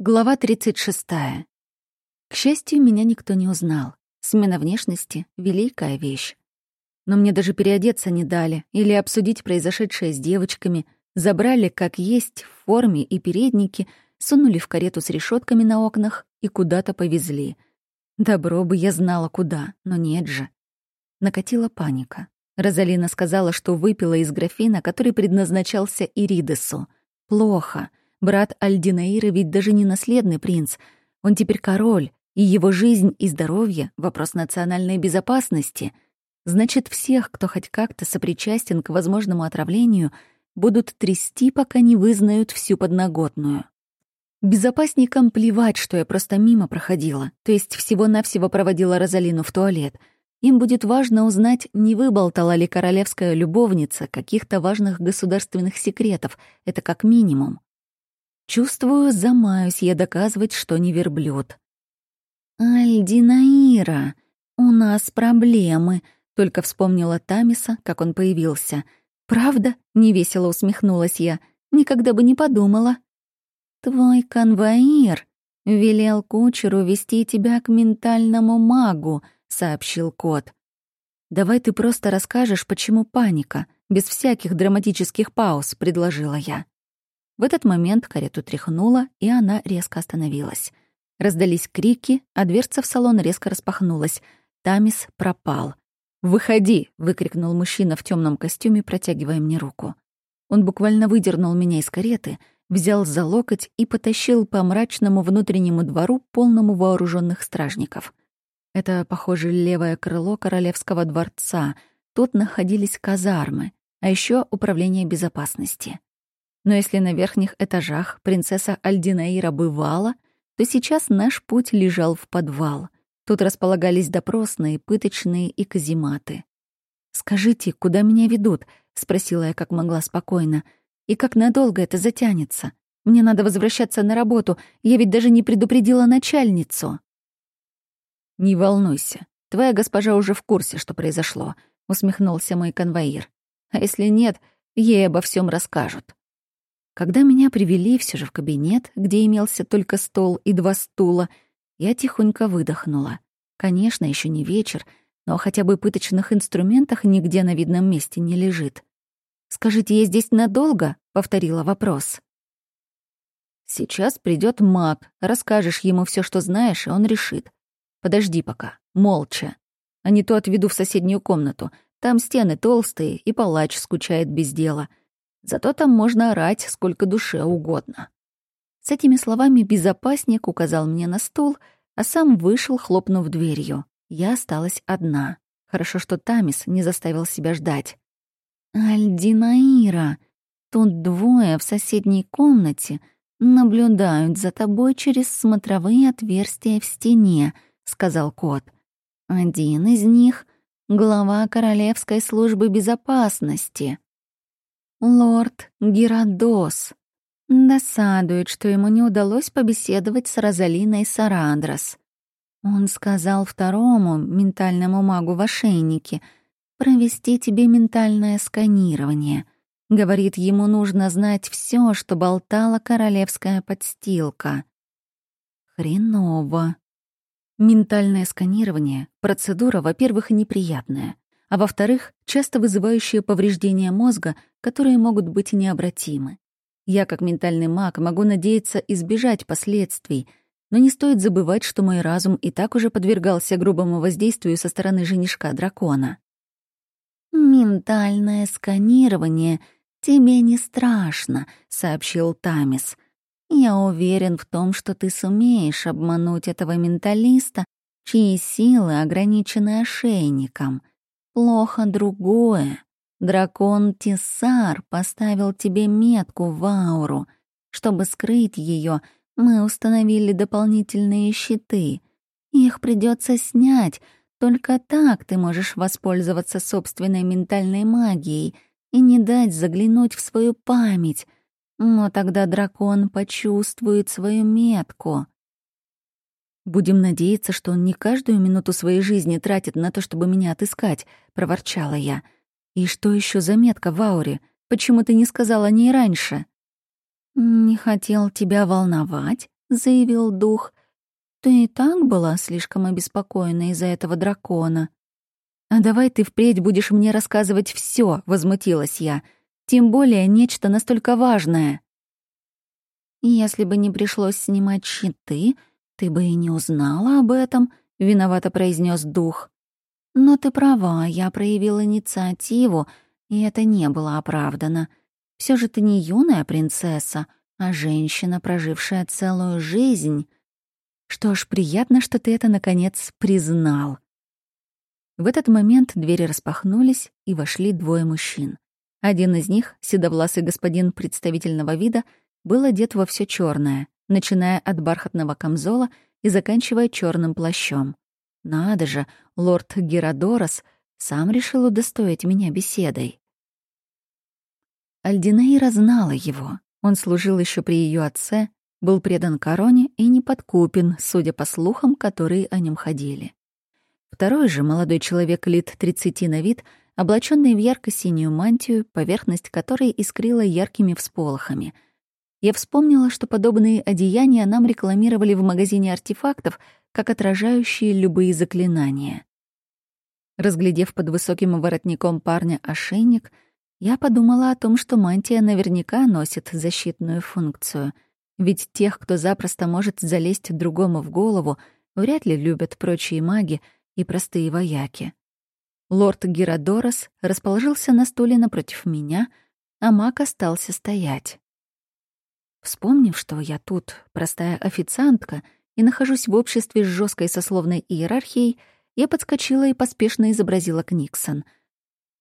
Глава 36. К счастью, меня никто не узнал. Смена внешности — великая вещь. Но мне даже переодеться не дали или обсудить произошедшее с девочками. Забрали, как есть, в форме и передники, сунули в карету с решетками на окнах и куда-то повезли. Добро бы я знала, куда, но нет же. Накатила паника. Розалина сказала, что выпила из графина, который предназначался Иридесу. Плохо — Брат Альдинаира ведь даже не наследный принц. Он теперь король, и его жизнь и здоровье — вопрос национальной безопасности. Значит, всех, кто хоть как-то сопричастен к возможному отравлению, будут трясти, пока не вызнают всю подноготную. Безопасникам плевать, что я просто мимо проходила, то есть всего-навсего проводила Розалину в туалет. Им будет важно узнать, не выболтала ли королевская любовница каких-то важных государственных секретов, это как минимум. Чувствую, замаюсь я доказывать, что не верблюд. «Альдинаира, у нас проблемы», — только вспомнила Тамиса, как он появился. «Правда?» — невесело усмехнулась я. «Никогда бы не подумала». «Твой конвоир велел кучеру вести тебя к ментальному магу», — сообщил кот. «Давай ты просто расскажешь, почему паника, без всяких драматических пауз», — предложила я. В этот момент карету тряхнуло, и она резко остановилась. Раздались крики, а дверца в салон резко распахнулась. Тамис пропал. «Выходи!» — выкрикнул мужчина в темном костюме, протягивая мне руку. Он буквально выдернул меня из кареты, взял за локоть и потащил по мрачному внутреннему двору, полному вооруженных стражников. Это, похоже, левое крыло королевского дворца. Тут находились казармы, а еще управление безопасности. Но если на верхних этажах принцесса Альдинаира бывала, то сейчас наш путь лежал в подвал. Тут располагались допросные, пыточные и казематы. «Скажите, куда меня ведут?» — спросила я как могла спокойно. «И как надолго это затянется? Мне надо возвращаться на работу, я ведь даже не предупредила начальницу». «Не волнуйся, твоя госпожа уже в курсе, что произошло», — усмехнулся мой конвоир. «А если нет, ей обо всем расскажут». Когда меня привели все же в кабинет, где имелся только стол и два стула, я тихонько выдохнула. Конечно, еще не вечер, но хотя бы пыточных инструментах нигде на видном месте не лежит. «Скажите, я здесь надолго?» — повторила вопрос. «Сейчас придет маг, расскажешь ему все, что знаешь, и он решит. Подожди пока, молча. А не то отведу в соседнюю комнату. Там стены толстые, и палач скучает без дела. Зато там можно орать сколько душе угодно. С этими словами безопасник указал мне на стул, а сам вышел, хлопнув дверью. Я осталась одна. Хорошо, что Тамис не заставил себя ждать. «Альдинаира, тут двое в соседней комнате наблюдают за тобой через смотровые отверстия в стене», — сказал кот. «Один из них — глава Королевской службы безопасности». Лорд Геродос. Досадует, что ему не удалось побеседовать с Розалиной Сарандрос. Он сказал второму ментальному магу в ошейнике провести тебе ментальное сканирование. Говорит, ему нужно знать все, что болтала королевская подстилка. Хреново. Ментальное сканирование — процедура, во-первых, неприятная а во-вторых, часто вызывающие повреждения мозга, которые могут быть необратимы. Я, как ментальный маг, могу надеяться избежать последствий, но не стоит забывать, что мой разум и так уже подвергался грубому воздействию со стороны женишка дракона. «Ментальное сканирование тебе не страшно», — сообщил Тамис. «Я уверен в том, что ты сумеешь обмануть этого менталиста, чьи силы ограничены ошейником. Плохо другое. Дракон Тисар поставил тебе метку в ауру. Чтобы скрыть ее, мы установили дополнительные щиты. Их придется снять. Только так ты можешь воспользоваться собственной ментальной магией и не дать заглянуть в свою память. Но тогда дракон почувствует свою метку. «Будем надеяться, что он не каждую минуту своей жизни тратит на то, чтобы меня отыскать», — проворчала я. «И что еще за метка в ауре? Почему ты не сказала о ней раньше?» «Не хотел тебя волновать», — заявил дух. «Ты и так была слишком обеспокоена из-за этого дракона». «А давай ты впредь будешь мне рассказывать все, возмутилась я. «Тем более нечто настолько важное». «Если бы не пришлось снимать щиты, ты бы и не узнала об этом», — виновато произнес дух. «Но ты права, я проявила инициативу, и это не было оправдано. Все же ты не юная принцесса, а женщина, прожившая целую жизнь. Что ж, приятно, что ты это, наконец, признал». В этот момент двери распахнулись, и вошли двое мужчин. Один из них, седовласый господин представительного вида, был одет во все черное, начиная от бархатного камзола и заканчивая черным плащом. Надо же, лорд Геродорос сам решил удостоить меня беседой. Альдинаира знала его. Он служил еще при ее отце, был предан короне и неподкупен, судя по слухам, которые о нем ходили. Второй же, молодой человек лет 30 на вид, облаченный в ярко-синюю мантию, поверхность которой искрила яркими всполохами. Я вспомнила, что подобные одеяния нам рекламировали в магазине артефактов, как отражающие любые заклинания. Разглядев под высоким воротником парня ошейник, я подумала о том, что мантия наверняка носит защитную функцию, ведь тех, кто запросто может залезть другому в голову, вряд ли любят прочие маги и простые вояки. Лорд Геродорос расположился на стуле напротив меня, а маг остался стоять. Вспомнив, что я тут простая официантка и нахожусь в обществе с жесткой сословной иерархией, я подскочила и поспешно изобразила Книксон.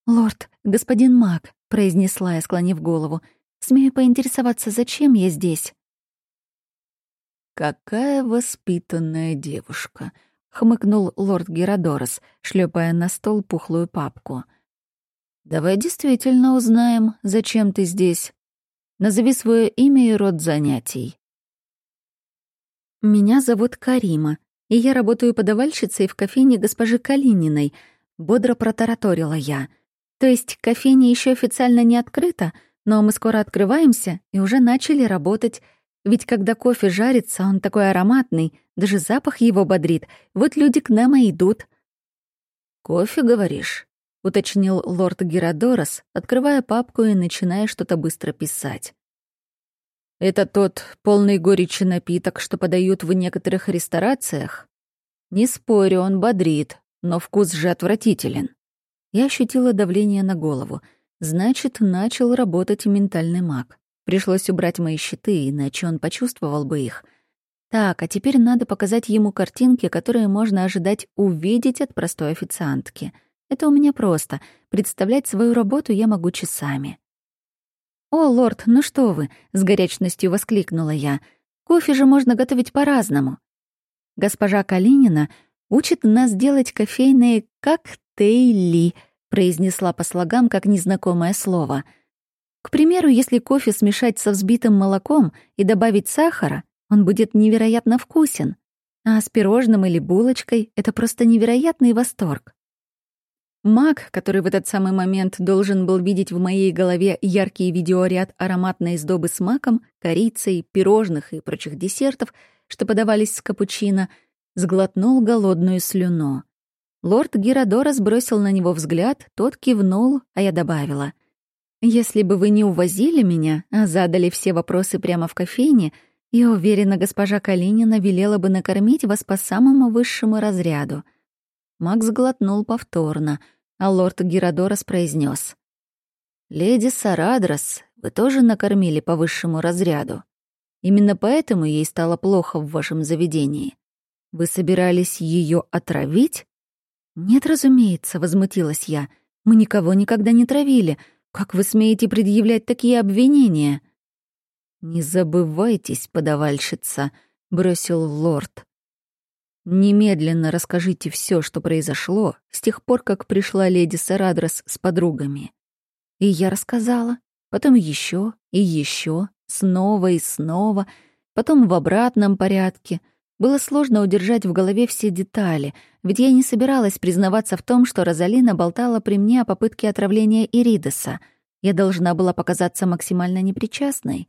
«Лорд, господин маг», — произнесла я, склонив голову, — «смею поинтересоваться, зачем я здесь?» «Какая воспитанная девушка!» хмыкнул лорд Геродорос, шлепая на стол пухлую папку. Давай действительно узнаем, зачем ты здесь. Назови свое имя и род занятий. Меня зовут Карима, и я работаю подавальщицей в кофейне госпожи Калининой, бодро протараторила я. То есть кофейня еще официально не открыта, но мы скоро открываемся и уже начали работать. Ведь когда кофе жарится, он такой ароматный, даже запах его бодрит. Вот люди к нам и идут. «Кофе, говоришь?» — уточнил лорд Геродорос, открывая папку и начиная что-то быстро писать. «Это тот полный горечи напиток, что подают в некоторых ресторациях?» «Не спорю, он бодрит, но вкус же отвратителен». Я ощутила давление на голову. Значит, начал работать ментальный маг. Пришлось убрать мои щиты, иначе он почувствовал бы их. Так, а теперь надо показать ему картинки, которые можно ожидать увидеть от простой официантки. Это у меня просто. Представлять свою работу я могу часами. «О, лорд, ну что вы!» — с горячностью воскликнула я. «Кофе же можно готовить по-разному. Госпожа Калинина учит нас делать кофейные коктейли», — произнесла по слогам как незнакомое слово — к примеру, если кофе смешать со взбитым молоком и добавить сахара, он будет невероятно вкусен. А с пирожным или булочкой — это просто невероятный восторг. Маг, который в этот самый момент должен был видеть в моей голове яркий видеоряд ароматной сдобы с маком, корицей, пирожных и прочих десертов, что подавались с капучино, сглотнул голодную слюну. Лорд Геродора сбросил на него взгляд, тот кивнул, а я добавила — если бы вы не увозили меня, а задали все вопросы прямо в кофейне, я уверена, госпожа Калинина велела бы накормить вас по самому высшему разряду. Макс глотнул повторно, а лорд Геродорос произнес: «Леди Сарадрос, вы тоже накормили по высшему разряду. Именно поэтому ей стало плохо в вашем заведении. Вы собирались ее отравить?» «Нет, разумеется», — возмутилась я. «Мы никого никогда не травили. Как вы смеете предъявлять такие обвинения? Не забывайтесь, подавальщица, бросил лорд. Немедленно расскажите все, что произошло с тех пор, как пришла леди Сарадрос с подругами. И я рассказала, потом еще и еще, снова и снова, потом в обратном порядке — было сложно удержать в голове все детали, ведь я не собиралась признаваться в том, что Розалина болтала при мне о попытке отравления Иридеса. Я должна была показаться максимально непричастной.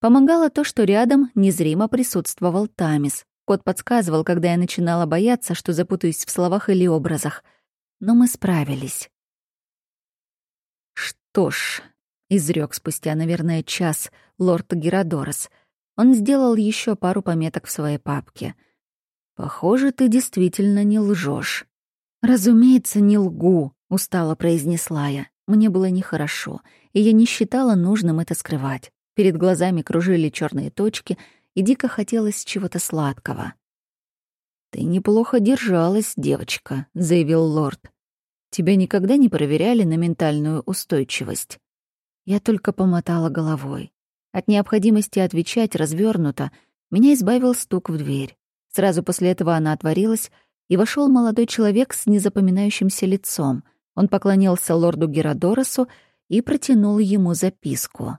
Помогало то, что рядом незримо присутствовал Тамис. Кот подсказывал, когда я начинала бояться, что запутаюсь в словах или образах. Но мы справились. «Что ж», — изрек спустя, наверное, час лорд Геродорос, он сделал еще пару пометок в своей папке. «Похоже, ты действительно не лжешь. «Разумеется, не лгу», — устало произнесла я. Мне было нехорошо, и я не считала нужным это скрывать. Перед глазами кружили черные точки, и дико хотелось чего-то сладкого. «Ты неплохо держалась, девочка», — заявил лорд. «Тебя никогда не проверяли на ментальную устойчивость?» Я только помотала головой. От необходимости отвечать развернуто меня избавил стук в дверь. Сразу после этого она отворилась, и вошел молодой человек с незапоминающимся лицом. Он поклонился лорду Геродоросу и протянул ему записку.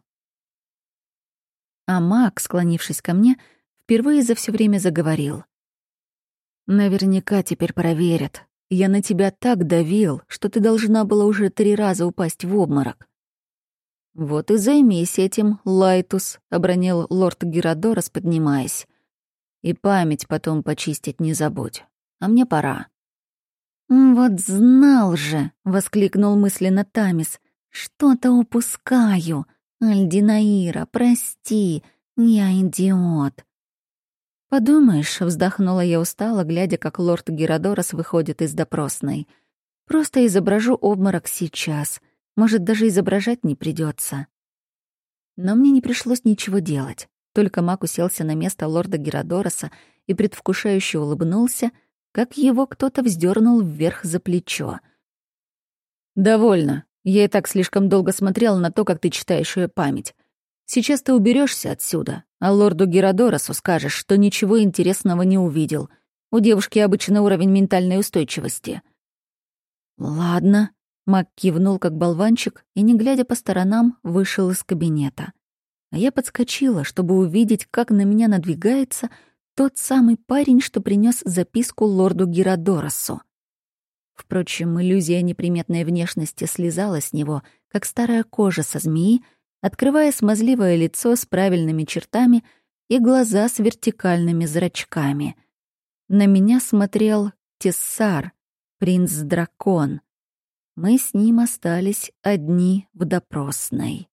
А маг, склонившись ко мне, впервые за все время заговорил. «Наверняка теперь проверят. Я на тебя так давил, что ты должна была уже три раза упасть в обморок». «Вот и займись этим, Лайтус», — обронил лорд Геродорос, поднимаясь. «И память потом почистить не забудь а мне пора». «Вот знал же!» — воскликнул мысленно Тамис. «Что-то упускаю. Альдинаира, прости, я идиот». «Подумаешь», — вздохнула я устало, глядя, как лорд Геродорос выходит из допросной. «Просто изображу обморок сейчас. Может, даже изображать не придется. Но мне не пришлось ничего делать. Только маг уселся на место лорда Геродороса и предвкушающе улыбнулся — как его кто-то вздернул вверх за плечо. «Довольно. Я и так слишком долго смотрел на то, как ты читаешь ее память. Сейчас ты уберешься отсюда, а лорду Геродоросу скажешь, что ничего интересного не увидел. У девушки обычно уровень ментальной устойчивости». «Ладно», — Мак кивнул, как болванчик, и, не глядя по сторонам, вышел из кабинета. А я подскочила, чтобы увидеть, как на меня надвигается — тот самый парень, что принес записку лорду Геродоросу. Впрочем, иллюзия неприметной внешности слезала с него, как старая кожа со змеи, открывая смазливое лицо с правильными чертами и глаза с вертикальными зрачками. На меня смотрел Тессар, принц-дракон. Мы с ним остались одни в допросной.